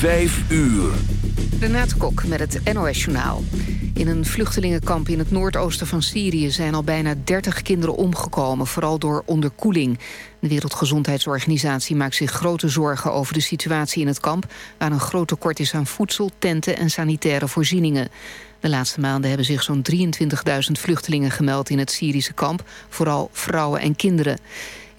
Vijf uur. Renate Kok met het NOS Journaal. In een vluchtelingenkamp in het noordoosten van Syrië... zijn al bijna 30 kinderen omgekomen, vooral door onderkoeling. De Wereldgezondheidsorganisatie maakt zich grote zorgen... over de situatie in het kamp... waar een groot tekort is aan voedsel, tenten en sanitaire voorzieningen. De laatste maanden hebben zich zo'n 23.000 vluchtelingen gemeld... in het Syrische kamp, vooral vrouwen en kinderen.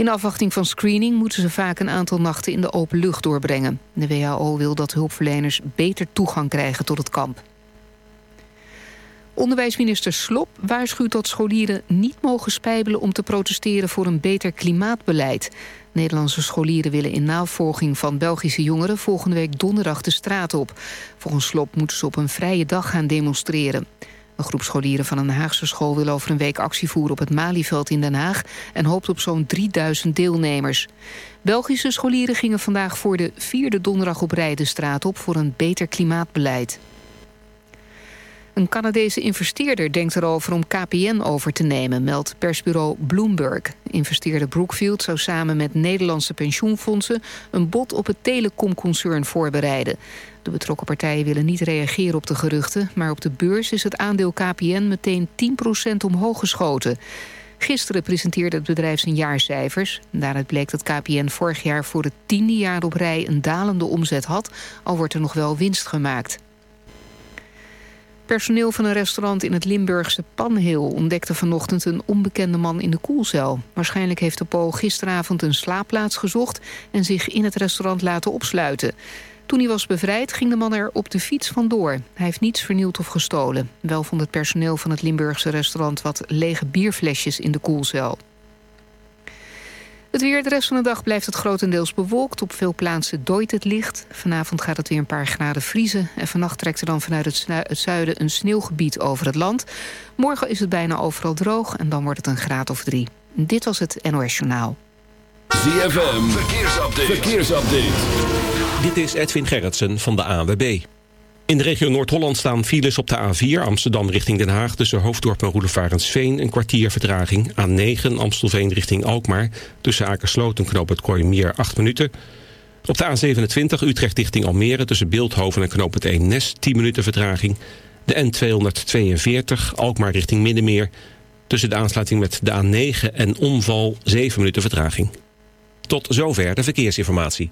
In afwachting van screening moeten ze vaak een aantal nachten in de open lucht doorbrengen. De WHO wil dat hulpverleners beter toegang krijgen tot het kamp. Onderwijsminister Slop waarschuwt dat scholieren niet mogen spijbelen om te protesteren voor een beter klimaatbeleid. Nederlandse scholieren willen in navolging van Belgische jongeren volgende week donderdag de straat op. Volgens Slop moeten ze op een vrije dag gaan demonstreren. Een groep scholieren van een Haagse school wil over een week actie voeren op het Malieveld in Den Haag en hoopt op zo'n 3000 deelnemers. Belgische scholieren gingen vandaag voor de vierde donderdag op rij de straat op voor een beter klimaatbeleid. Een Canadese investeerder denkt erover om KPN over te nemen, meldt persbureau Bloomberg. Investeerder Brookfield zou samen met Nederlandse pensioenfondsen een bod op het telecomconcern voorbereiden. De betrokken partijen willen niet reageren op de geruchten... maar op de beurs is het aandeel KPN meteen 10% omhoog geschoten. Gisteren presenteerde het bedrijf zijn jaarcijfers. Daaruit bleek dat KPN vorig jaar voor het tiende jaar op rij... een dalende omzet had, al wordt er nog wel winst gemaakt. Personeel van een restaurant in het Limburgse Panheel ontdekte vanochtend een onbekende man in de koelcel. Waarschijnlijk heeft de Pool gisteravond een slaapplaats gezocht en zich in het restaurant laten opsluiten. Toen hij was bevrijd ging de man er op de fiets vandoor. Hij heeft niets vernield of gestolen. Wel vond het personeel van het Limburgse restaurant wat lege bierflesjes in de koelcel. Het weer de rest van de dag blijft het grotendeels bewolkt. Op veel plaatsen dooit het licht. Vanavond gaat het weer een paar graden vriezen. En vannacht trekt er dan vanuit het zuiden een sneeuwgebied over het land. Morgen is het bijna overal droog en dan wordt het een graad of drie. Dit was het NOS Journaal. ZFM, verkeersupdate. verkeersupdate. Dit is Edwin Gerritsen van de ANWB. In de regio Noord-Holland staan files op de A4 Amsterdam richting Den Haag... tussen Hoofddorp en Roelevarensveen een kwartier vertraging. A9 Amstelveen richting Alkmaar tussen Akersloot en Knoop het Kooimeer 8 minuten. Op de A27 Utrecht richting Almere tussen Beeldhoven en Knoop het Eemnes 10 minuten vertraging. De N242 Alkmaar richting Middenmeer tussen de aansluiting met de A9 en omval 7 minuten vertraging. Tot zover de verkeersinformatie.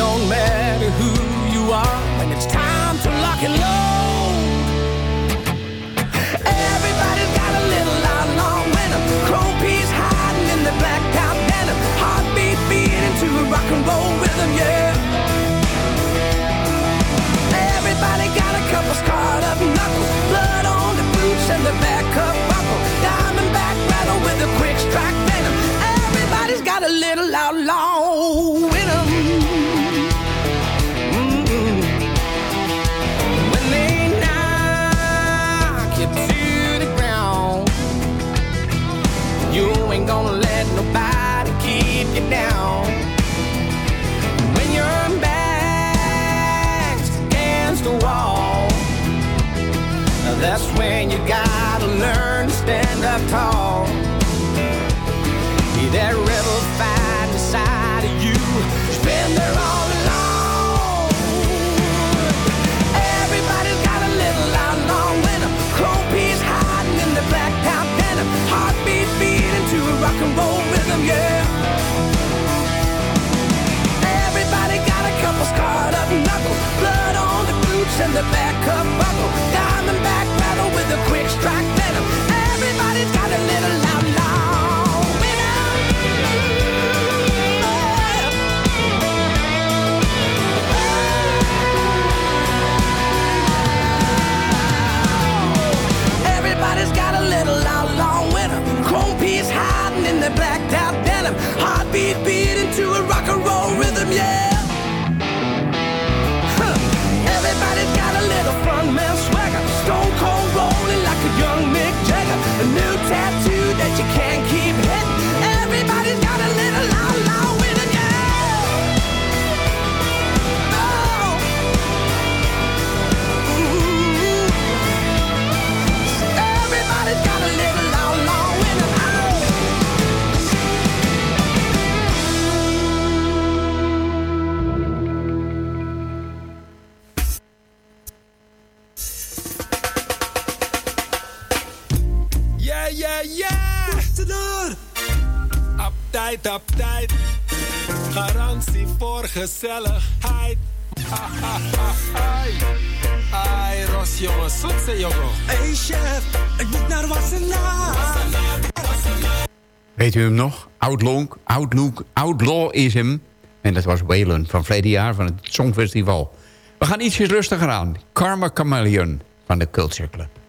Don't matter who you are when it's time to lock and load. Everybody's got a little. Chrome piece hiding in the. Heartbeat beating to a rock and roll rhythm, yeah. Everybody got a couple scarred up knuckles. Blood on the boots and the back buckle. With a quick strike venom. Everybody's got a little outlaw you down. When your back's against the wall, that's when you gotta learn to stand up tall. Be that rebel fight inside of you. It's been there all along. Everybody's got a little outlaw venom. Chrome piece hiding in. Heartbeat beating to a rock and roll rhythm, yeah. in the back of bubble, diamond back. Hem nog? Outlaw, Outlook, Outlaw is hem. En dat was Waylon van verleden jaar van het Songfestival. We gaan ietsjes rustiger aan. Karma Chameleon van de Culture Club.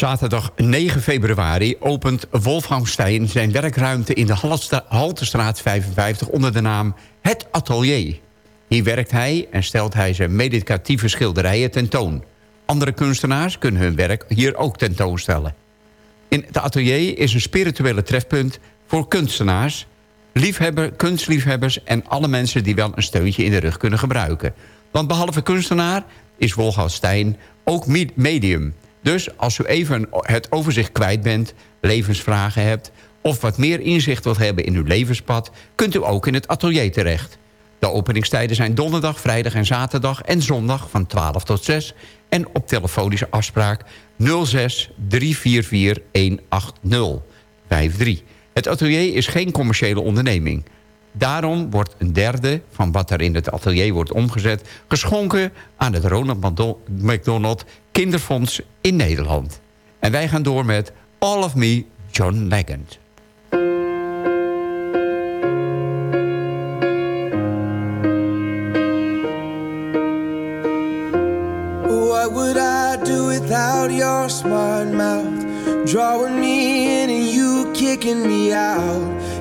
Zaterdag 9 februari opent Wolfgang Stein zijn werkruimte in de Haltestraat 55 onder de naam Het Atelier. Hier werkt hij en stelt hij zijn meditatieve schilderijen tentoon. Andere kunstenaars kunnen hun werk hier ook tentoonstellen. In het atelier is een spirituele trefpunt voor kunstenaars, liefhebber, kunstliefhebbers... en alle mensen die wel een steuntje in de rug kunnen gebruiken. Want behalve kunstenaar is Wolfgang Stein ook me- medium. Dus als u even het overzicht kwijt bent, levensvragen hebt... of wat meer inzicht wilt hebben in uw levenspad... kunt u ook in het atelier terecht. De openingstijden zijn donderdag, vrijdag en zaterdag... en zondag van 12 tot 6. En op telefonische afspraak 06 344 180 53. Het atelier is geen commerciële onderneming. Daarom wordt een derde van wat er in het atelier wordt omgezet... geschonken aan het Ronald McDonald Kinderfonds in Nederland. En wij gaan door met All of Me, John Legend. What would I do without your smart mouth? Drawing me in and you kicking me out.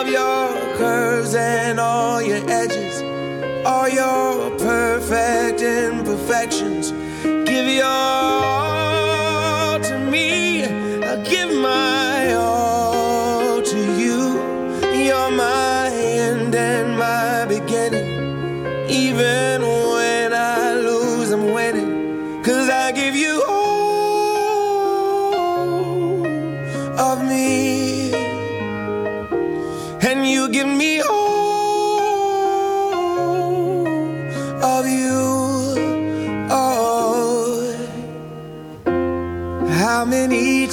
Love your curves and all your edges, all your perfect imperfections. Give your all to me. I give my all to you. You're my end and my beginning. Even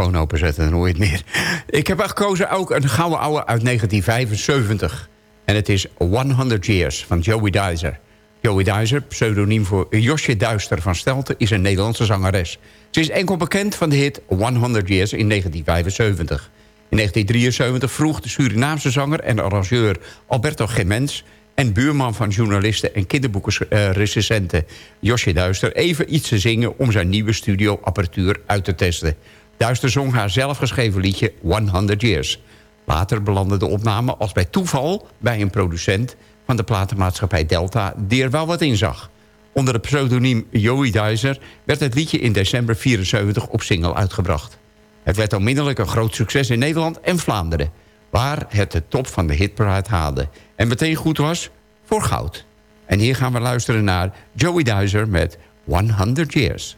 microfoon openzetten, het meer. Ik heb gekozen ook een gouden oude uit 1975. En het is 100 Years van Joey Dizer. Joey Dizer, pseudoniem voor Josje Duister van Stelten... is een Nederlandse zangeres. Ze is enkel bekend van de hit 100 Years in 1975. In 1973 vroeg de Surinaamse zanger en arrangeur Alberto Gemens... en buurman van journalisten en kinderboekenrecensenten Josje Duister... even iets te zingen om zijn nieuwe studioapparatuur uit te testen. Duister zong haar zelfgeschreven liedje 100 Years. Later belandde de opname als bij toeval bij een producent... van de platenmaatschappij Delta, die er wel wat in zag. Onder het pseudoniem Joey Duizer werd het liedje in december 74 op single uitgebracht. Het werd onmiddellijk een groot succes in Nederland en Vlaanderen... waar het de top van de hitparade haalde. En meteen goed was voor goud. En hier gaan we luisteren naar Joey Duizer met 100 Years.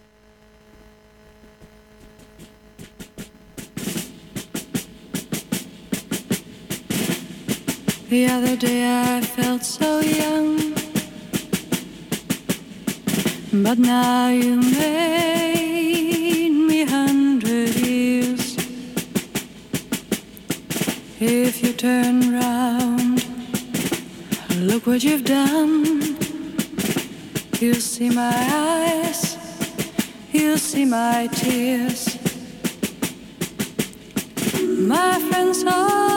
The other day I felt so young, but now you made me hundred years. If you turn round, look what you've done. You'll see my eyes, you'll see my tears. My friends all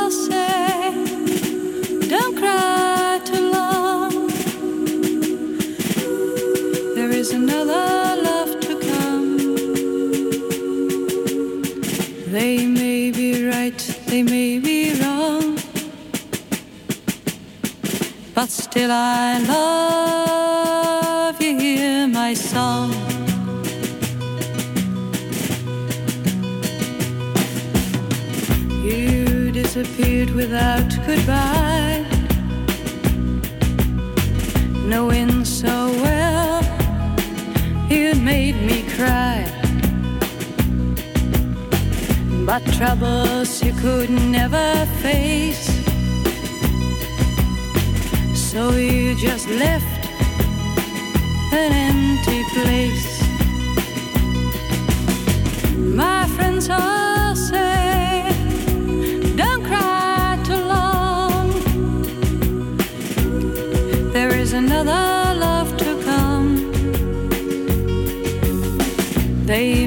still I love you, hear my song. You disappeared without goodbye, made me cry. But troubles you could never face, so you just left an empty place. My friends all They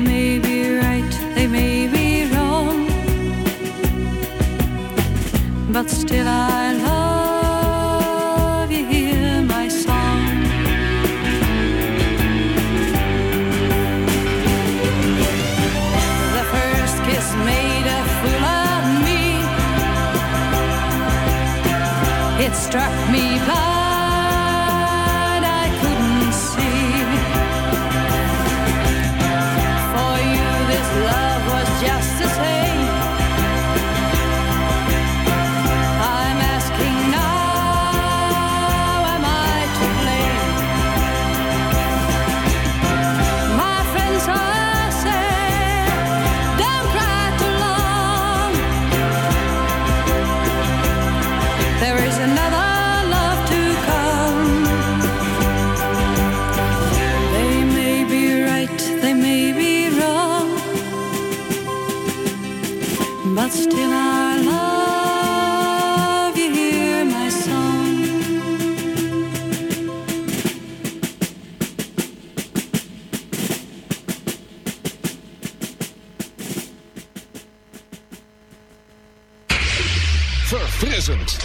Verfrissend.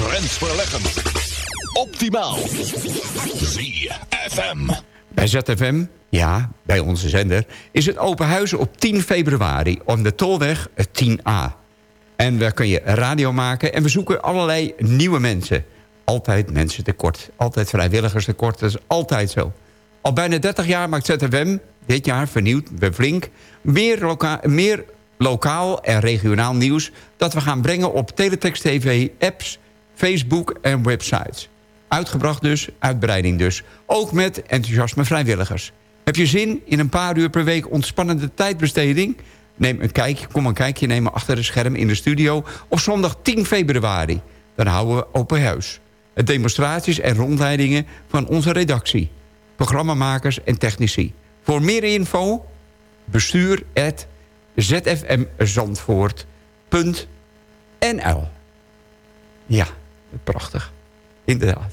Grensverleggend. Optimaal. ZFM. Bij ZFM, ja, bij onze zender... is het open huis op 10 februari om de Tolweg 10A. En daar kun je radio maken en we zoeken allerlei nieuwe mensen. Altijd mensen tekort, altijd vrijwilligers tekort, dat is altijd zo. Al bijna 30 jaar maakt ZFM, dit jaar vernieuwd, weer flink... meer, meer lokaal en regionaal nieuws... dat we gaan brengen op Teletext TV, apps, Facebook en websites. Uitgebracht dus, uitbreiding dus. Ook met enthousiasme vrijwilligers. Heb je zin in een paar uur per week ontspannende tijdbesteding? Neem een kijkje, kom een kijkje nemen achter de scherm in de studio... op zondag 10 februari. Dan houden we open huis. Het demonstraties en rondleidingen van onze redactie. Programmamakers en technici. Voor meer info bestuur zfmzandvoort.nl Ja, prachtig. Inderdaad.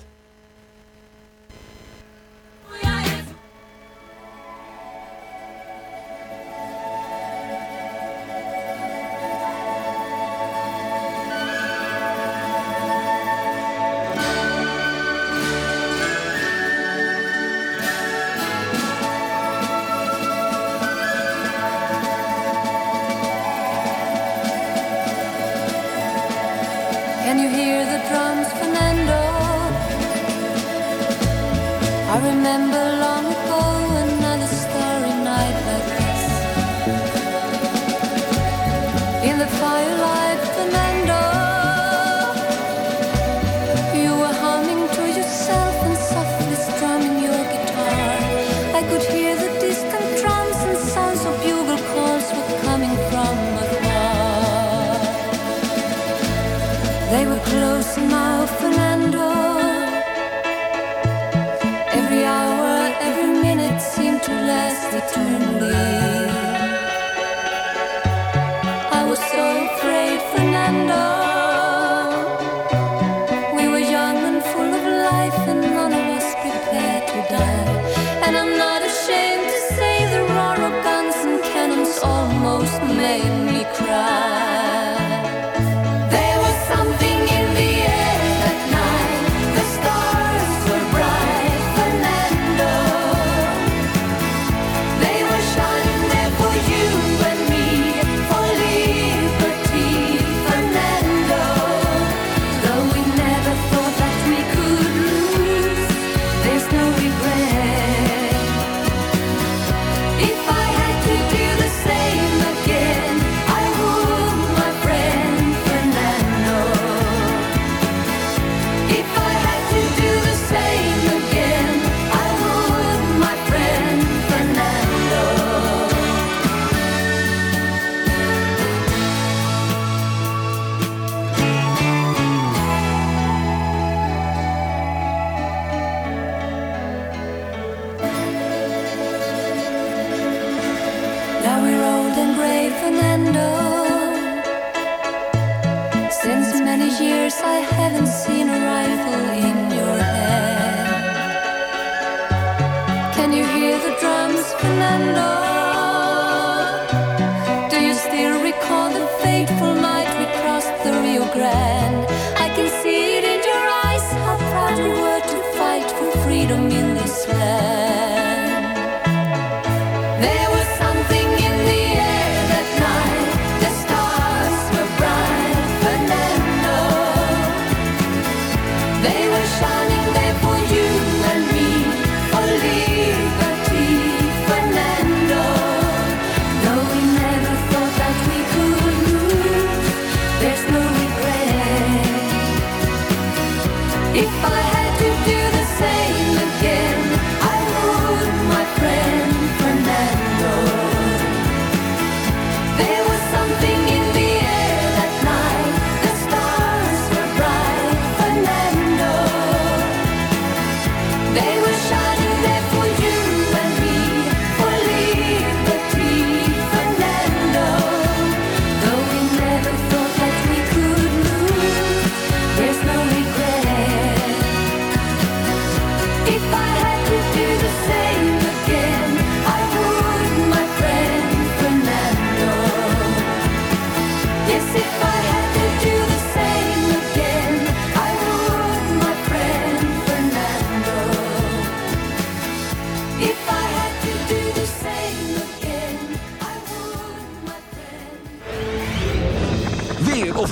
Eternal.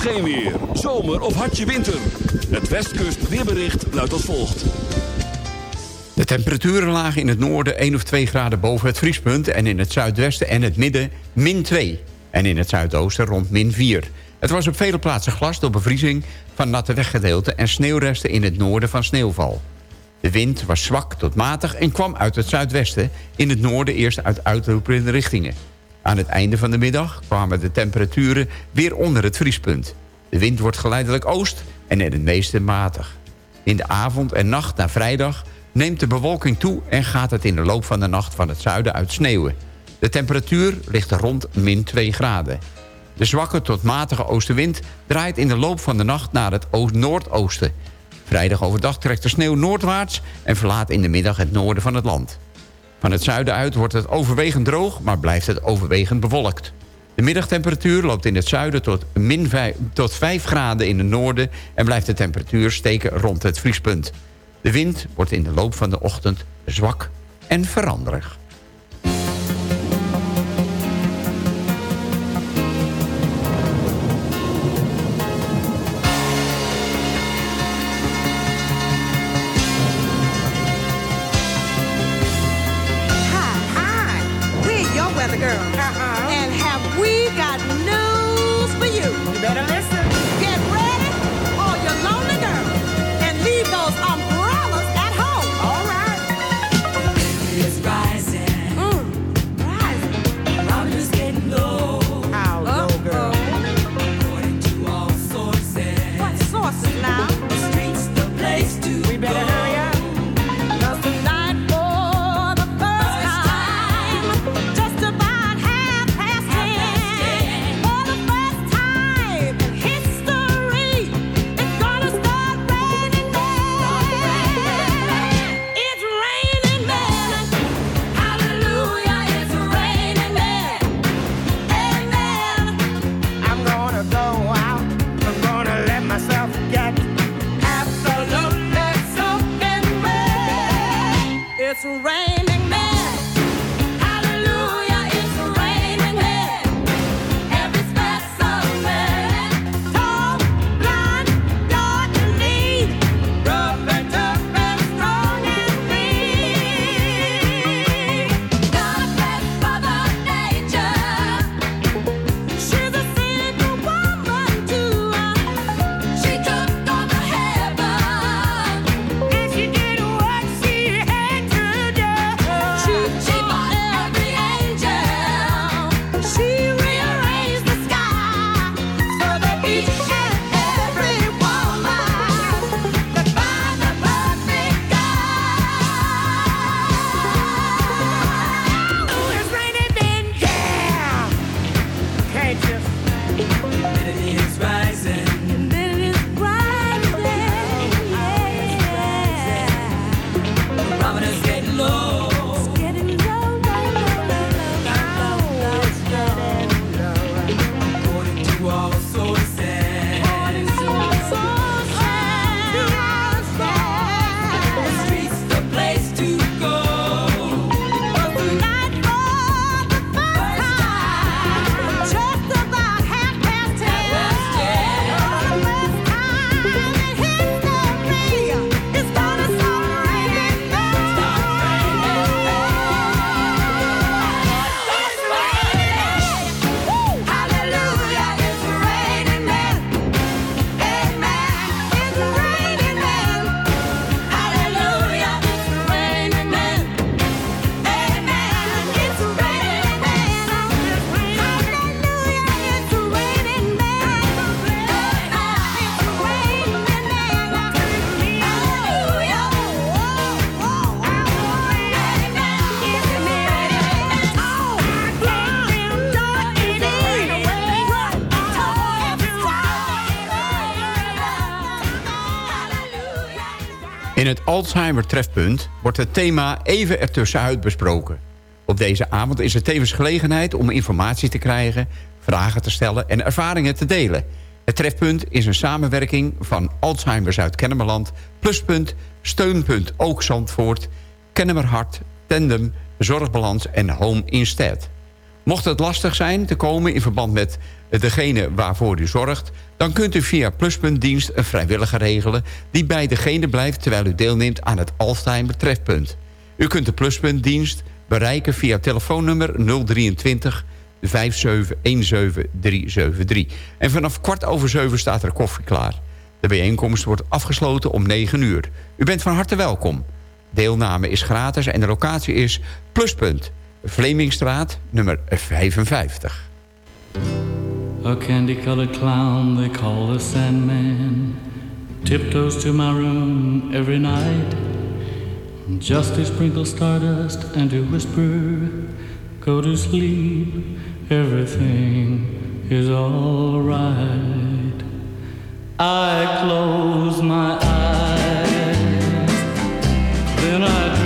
Geen weer. Zomer of hartje winter. Het Westkust weerbericht luidt als volgt. De temperaturen lagen in het noorden 1 of 2 graden boven het vriespunt... en in het zuidwesten en het midden min 2. En in het zuidoosten rond min 4. Het was op vele plaatsen glas door bevriezing van natte weggedeelten... en sneeuwresten in het noorden van sneeuwval. De wind was zwak tot matig en kwam uit het zuidwesten... in het noorden eerst uit uitlopende richtingen. Aan het einde van de middag kwamen de temperaturen weer onder het vriespunt. De wind wordt geleidelijk oost en in het meeste matig. In de avond en nacht naar vrijdag neemt de bewolking toe... en gaat het in de loop van de nacht van het zuiden uit sneeuwen. De temperatuur ligt rond min 2 graden. De zwakke tot matige oostenwind draait in de loop van de nacht naar het oost- noordoosten. Vrijdag overdag trekt de sneeuw noordwaarts... en verlaat in de middag het noorden van het land. Van het zuiden uit wordt het overwegend droog, maar blijft het overwegend bewolkt. De middagtemperatuur loopt in het zuiden tot, min 5, tot 5 graden in het noorden... en blijft de temperatuur steken rond het vriespunt. De wind wordt in de loop van de ochtend zwak en veranderig. In het Alzheimer-trefpunt wordt het thema even ertussenuit besproken. Op deze avond is er tevens gelegenheid om informatie te krijgen... vragen te stellen en ervaringen te delen. Het trefpunt is een samenwerking van Alzheimer Zuid-Kennemerland... Pluspunt, Steunpunt Ook Zandvoort, Kennemerhart, Tandem, Zorgbalans en Home Instead. Mocht het lastig zijn te komen in verband met degene waarvoor u zorgt... dan kunt u via Pluspuntdienst een vrijwilliger regelen... die bij degene blijft terwijl u deelneemt aan het Alzheimer trefpunt. U kunt de Pluspuntdienst bereiken via telefoonnummer 023 5717373. En vanaf kwart over zeven staat er koffie klaar. De bijeenkomst wordt afgesloten om 9 uur. U bent van harte welkom. Deelname is gratis en de locatie is Pluspunt. Vlemingstraat, nummer 55. A candy-colored clown they call the Sandman tiptoes to my room every night just to sprinkle stardust and to whisper, "Go to sleep, everything is all right." I close my eyes, then I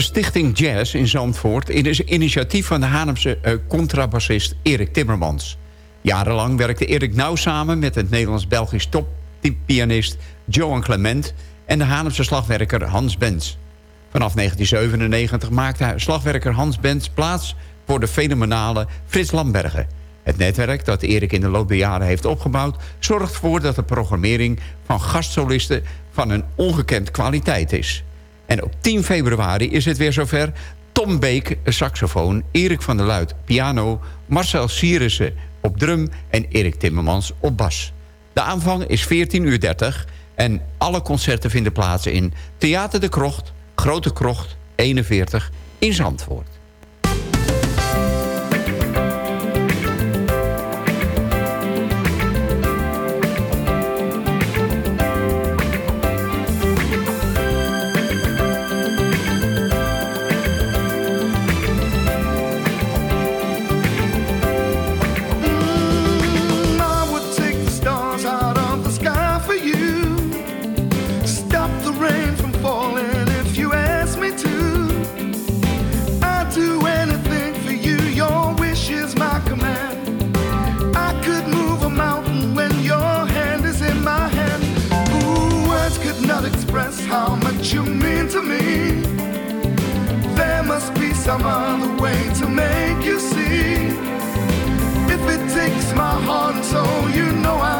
De Stichting Jazz in Zandvoort is een initiatief van de Haarlemse eh, contrabassist Erik Timmermans. Jarenlang werkte Erik nauw samen met het Nederlands-Belgisch toppianist Johan Clement... en de Haarlemse slagwerker Hans Benz. Vanaf 1997 maakte slagwerker Hans Benz plaats voor de fenomenale Frits Lambergen. Het netwerk dat Erik in de loop der jaren heeft opgebouwd... zorgt ervoor dat de programmering van gastsolisten van een ongekend kwaliteit is. En op 10 februari is het weer zover. Tom Beek, saxofoon, Erik van der Luit, piano... Marcel Sierissen op drum en Erik Timmermans op bas. De aanvang is 14.30 uur en alle concerten vinden plaats in Theater de Krocht... Grote Krocht 41 in Zandvoort. Express how much you mean to me. There must be some other way to make you see. If it takes my heart and soul, you know I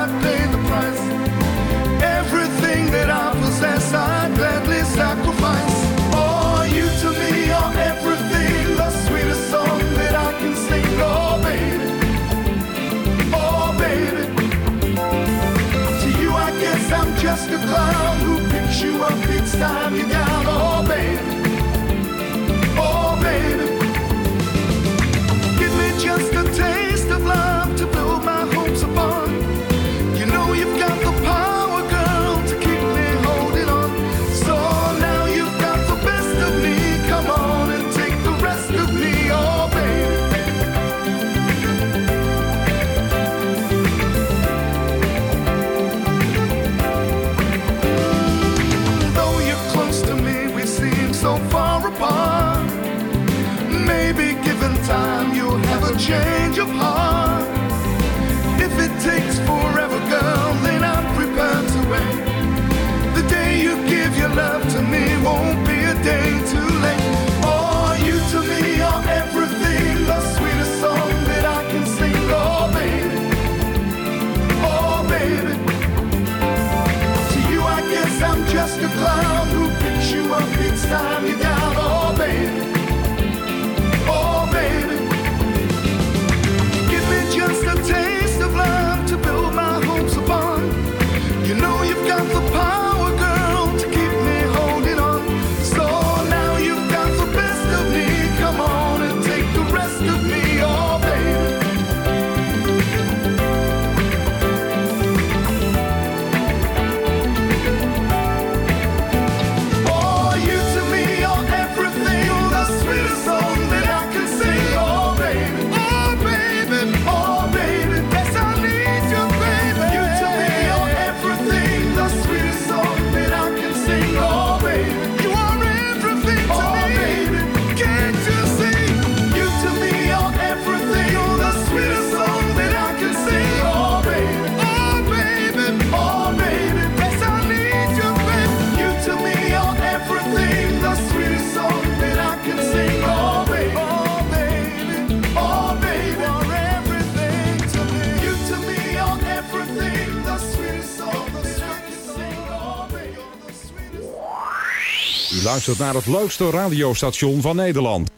luistert naar het leukste radiostation van Nederland.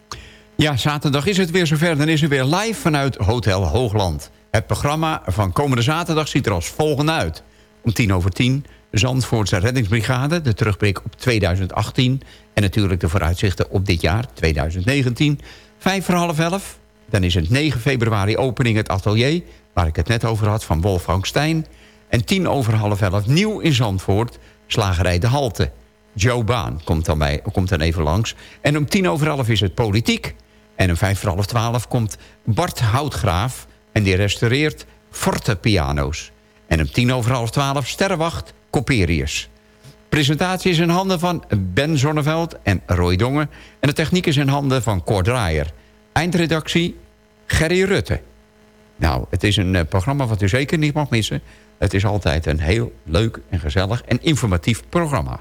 Ja, zaterdag is het weer zover. Dan is er weer live vanuit Hotel Hoogland. Het programma van komende zaterdag ziet er als volgende uit. Om tien over tien Zandvoortse reddingsbrigade, de terugblik op 2018... en natuurlijk de vooruitzichten op dit jaar, 2019. Vijf voor half elf, dan is het 9 februari opening het atelier... waar ik het net over had, van Wolfgang Stein. En tien over half elf nieuw in Zandvoort, slagerij De Halte. Joe Baan komt dan, bij, komt dan even langs. En om tien over elf is het politiek. En om vijf voor half twaalf komt Bart Houtgraaf... en die restaureert forte piano's. En om tien over half twaalf Sterrenwacht Coperius. Presentatie is in handen van Ben Zonneveld en Roy Dongen... en de techniek is in handen van Cor Draaier. Eindredactie Gerry Rutte. Nou, het is een eh, programma wat u zeker niet mag missen. Het is altijd een heel leuk en gezellig en informatief programma.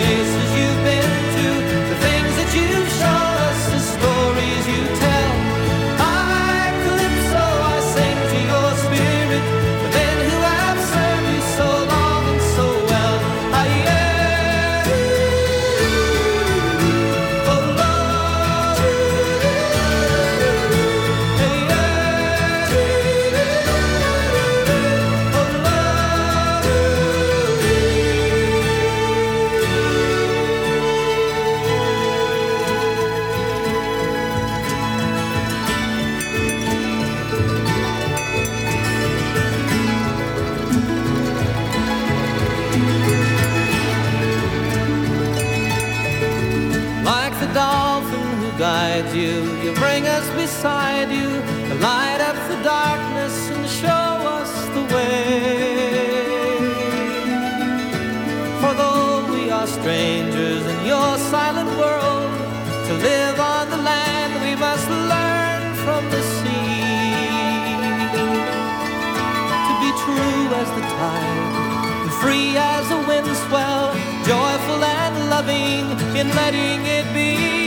vez. In your silent world, to live on the land we must learn from the sea. To be true as the tide, and free as a wind swell, joyful and loving in letting it be.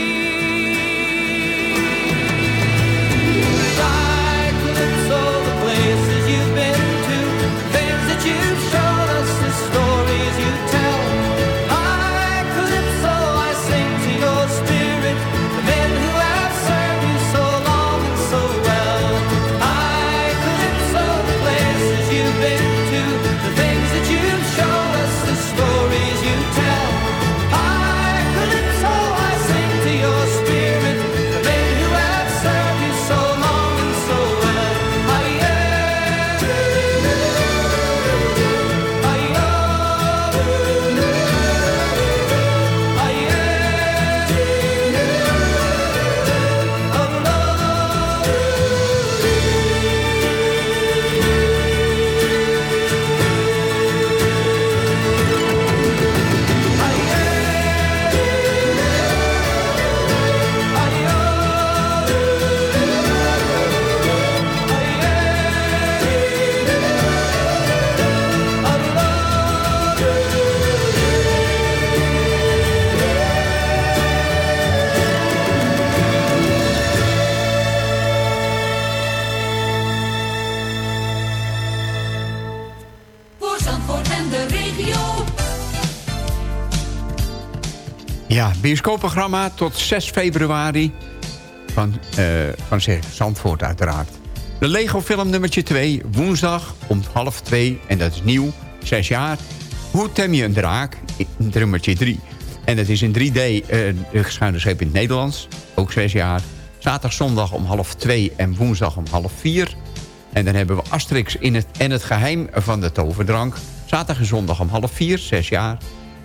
Bioscoopprogramma tot 6 februari van, eh van Zandvoort uiteraard. De Lego film nummertje 2, woensdag om half 2. En dat is nieuw, 6 jaar. Hoe tem je een draak? Nummertje 3. En het is in 3D eh geschuine scheep in het Nederlands. Ook 6 jaar. Zaterdag, zondag om half 2 en woensdag om half 4. En dan hebben we Asterix in het, en het geheim van de toverdrank. Zaterdag en zondag om half 4, 6 jaar.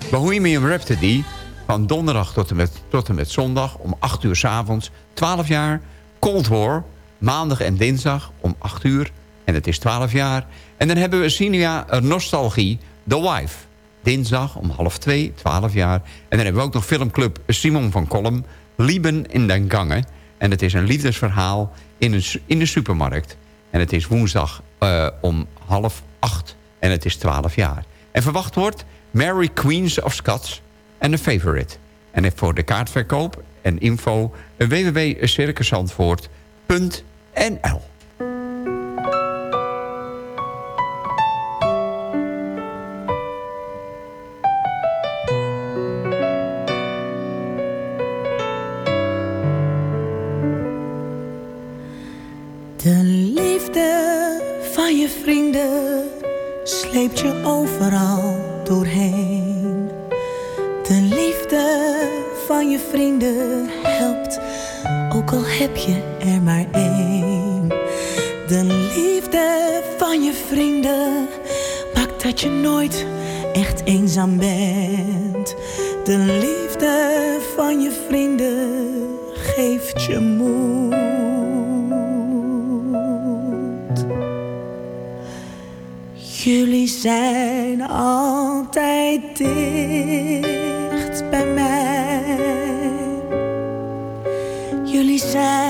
Bohemian Rhapsody van donderdag tot en met, tot en met zondag om 8 uur s avonds, 12 jaar. Cold War, maandag en dinsdag om 8 uur. En het is 12 jaar. En dan hebben we Cinia Nostalgie, The Wife. Dinsdag om half 2, 12 jaar. En dan hebben we ook nog filmclub Simon van Kolm, Lieben in den Gangen. En het is een liefdesverhaal in, een, in de supermarkt. En het is woensdag eh, om half 8 en het is 12 jaar. En verwacht wordt Mary Queens of Scots en een favorite. En voor de kaartverkoop en info www.circuszandvoort.nl De liefde van je vrienden sleept je overal doorheen. De liefde van je vrienden helpt, ook al heb je er maar één. De liefde van je vrienden maakt dat je nooit echt eenzaam bent. De liefde van je vrienden geeft je moed. Jullie zijn altijd dicht bij mij. Jullie zijn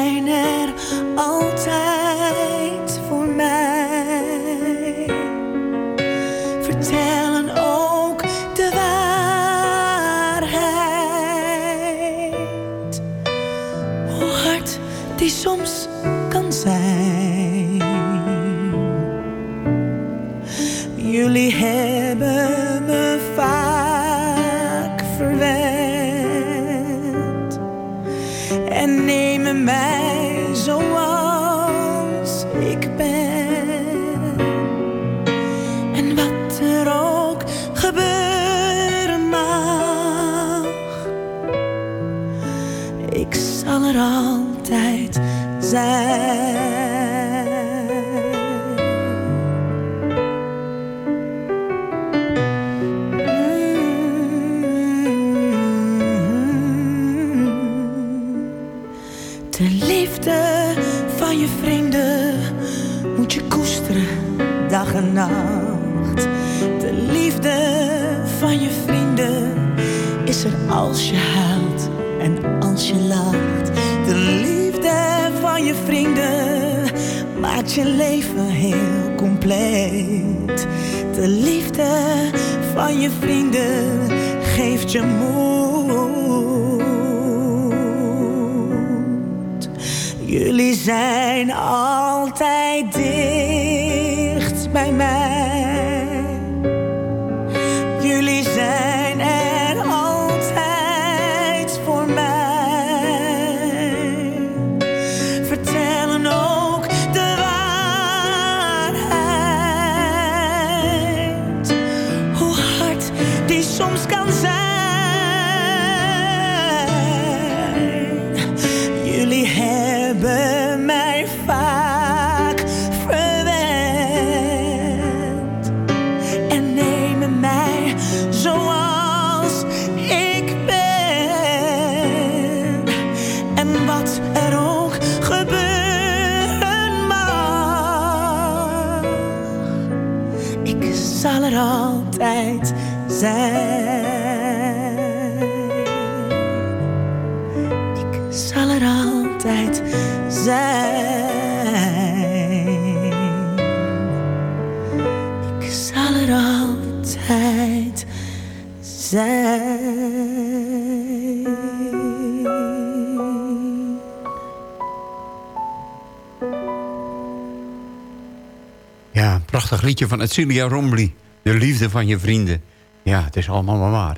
liedje van Edcilia Rombly. De liefde van je vrienden. Ja, het is allemaal maar waar.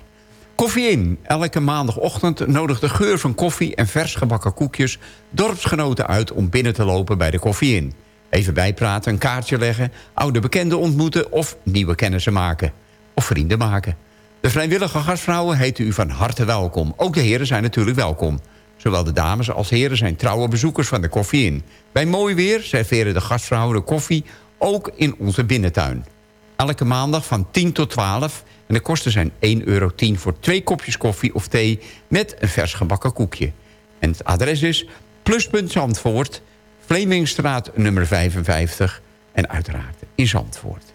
Koffie in. Elke maandagochtend nodigt de geur van koffie en vers gebakken koekjes... dorpsgenoten uit om binnen te lopen bij de koffie in. Even bijpraten, een kaartje leggen, oude bekenden ontmoeten... of nieuwe kennissen maken. Of vrienden maken. De vrijwillige gastvrouwen heten u van harte welkom. Ook de heren zijn natuurlijk welkom. Zowel de dames als heren zijn trouwe bezoekers van de koffie in. Bij mooi weer serveren de gastvrouwen de koffie ook in onze binnentuin. Elke maandag van 10 tot 12 en de kosten zijn 1,10 euro voor twee kopjes koffie of thee... met een vers gebakken koekje. En het adres is Pluspunt Zandvoort, Vlemingstraat nummer 55... en uiteraard in Zandvoort.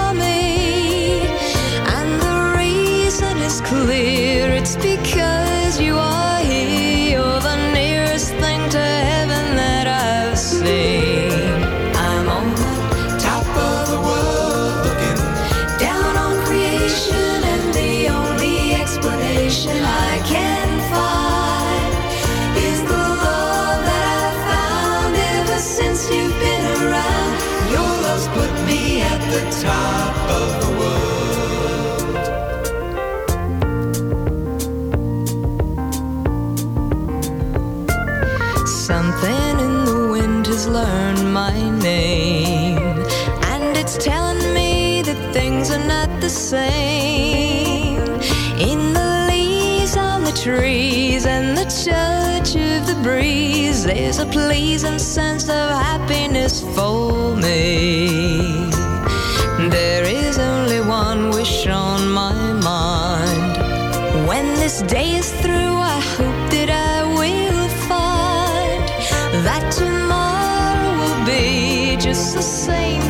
clear. It's because you are same. In the leaves on the trees and the touch of the breeze, there's a pleasing sense of happiness for me. There is only one wish on my mind. When this day is through, I hope that I will find that tomorrow will be just the same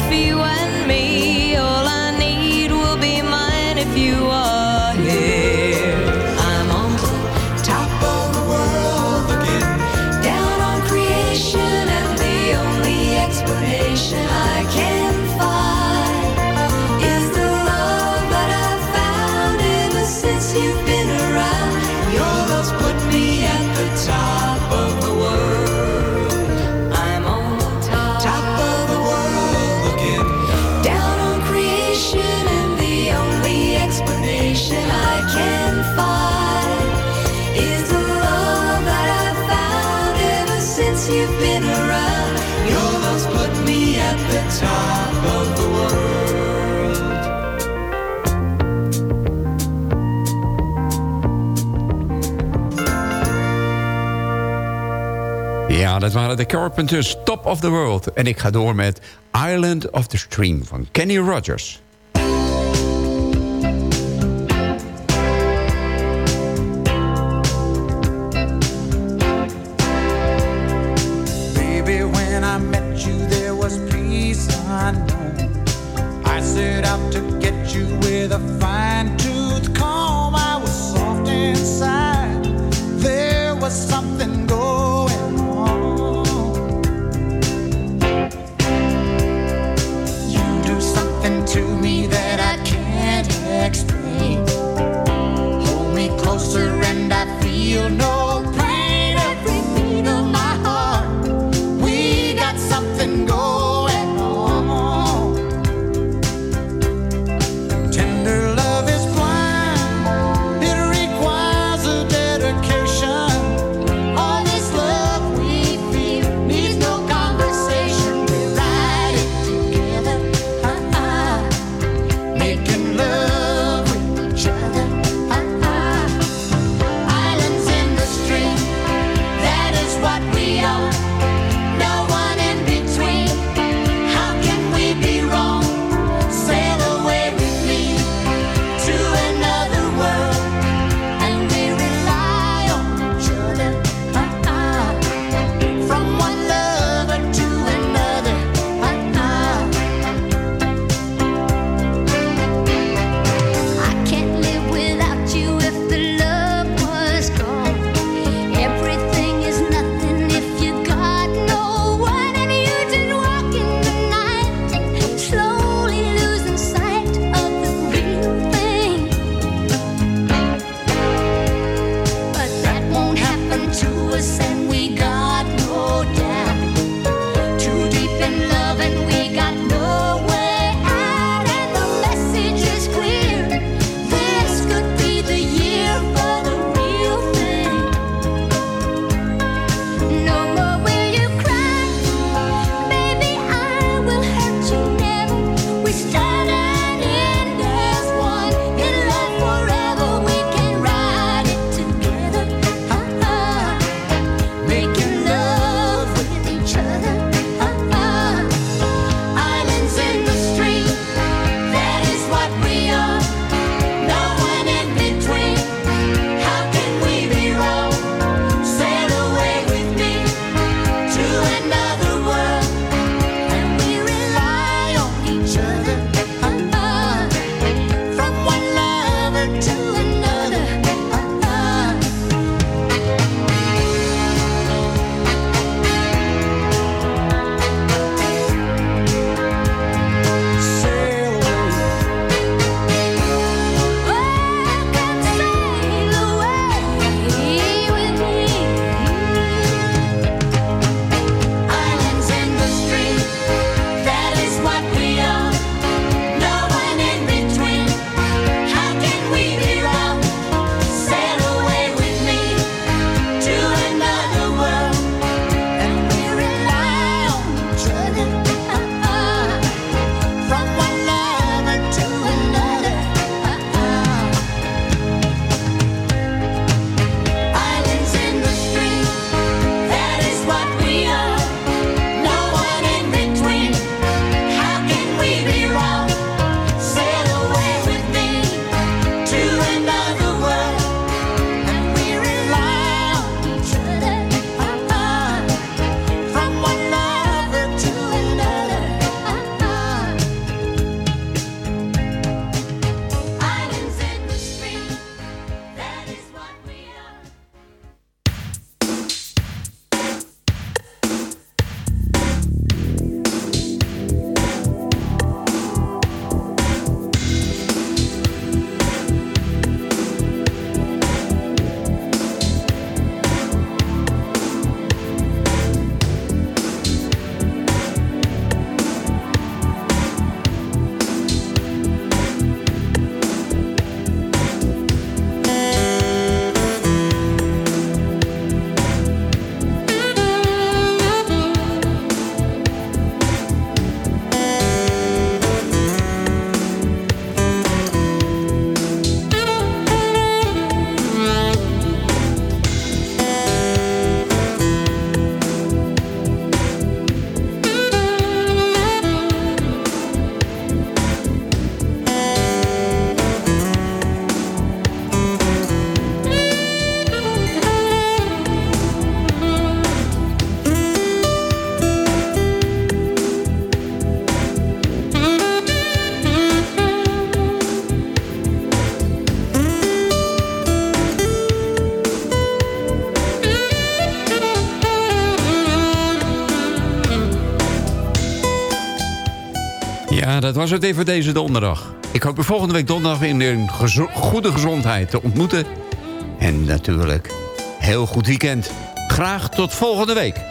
dat waren de Carpenters, Top of the World. En ik ga door met Island of the Stream van Kenny Rogers. Dat was het weer voor deze donderdag. Ik hoop u volgende week donderdag in een goede gezondheid te ontmoeten. En natuurlijk, heel goed weekend. Graag tot volgende week.